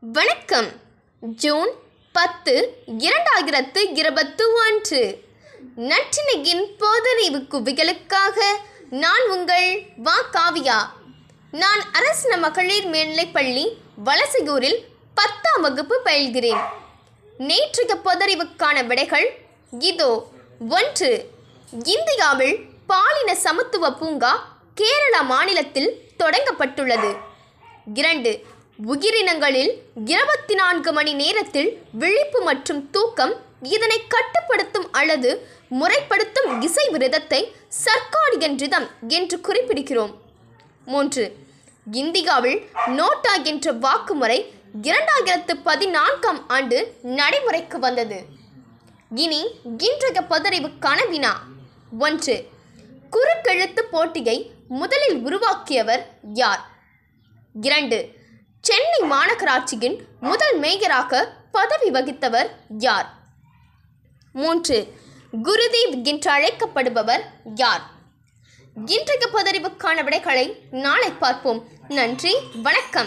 வணக்கம். ஜூன் பத்து இரண்டாயிரத்து இருபத்து ஒன்று. நற்றினையின் போதறிவு குவிகளுக்காக நான் உங்கள் வா காவியா. நான் அரசின மகளிர் மேல்நிலைப்பள்ளி வலசையூரில் பத்தாம் வகுப்பு பயில்கிறேன். நேற்றைய பொதறிவுக்கான விடைகள் இதோ ஒன்று. இந்தியாவில் பாலின சமத்துவ பூங்கா கேரளா மாநிலத்தில் தொடங்கப்பட்டுள்ளது. இரண்டு. உயிரினங்களில் இருபத்தி நான்கு மணி நேரத்தில் விழிப்பு மற்றும் தூக்கம் இதனை கட்டுப்படுத்தும் அல்லது முறைப்படுத்தும் இசை விரதத்தை சர்க்காடியன் ரிதம் என்று குறிப்பிடுகிறோம். மூன்று. இந்தியாவில் நோட்டா என்ற வாக்குமுறை இரண்டாயிரத்து பதினான்காம் ஆண்டு நடைமுறைக்கு வந்தது. இனி இன்றைய பதறிவுக்கான வினா ஒன்று. குறுக்கெழுத்து போட்டியை முதலில் உருவாக்கியவர் யார்? இரண்டு. சென்னை மாநகராட்சியின் முதல் மேயராக பதவி வகித்தவர் யார்? மூன்று. குருதேவ் என்று அழைக்கப்படுபவர் யார்? இன்றைக்கு பதறிவுக்கான விடைகளை நாளை பார்ப்போம். நன்றி வணக்கம்.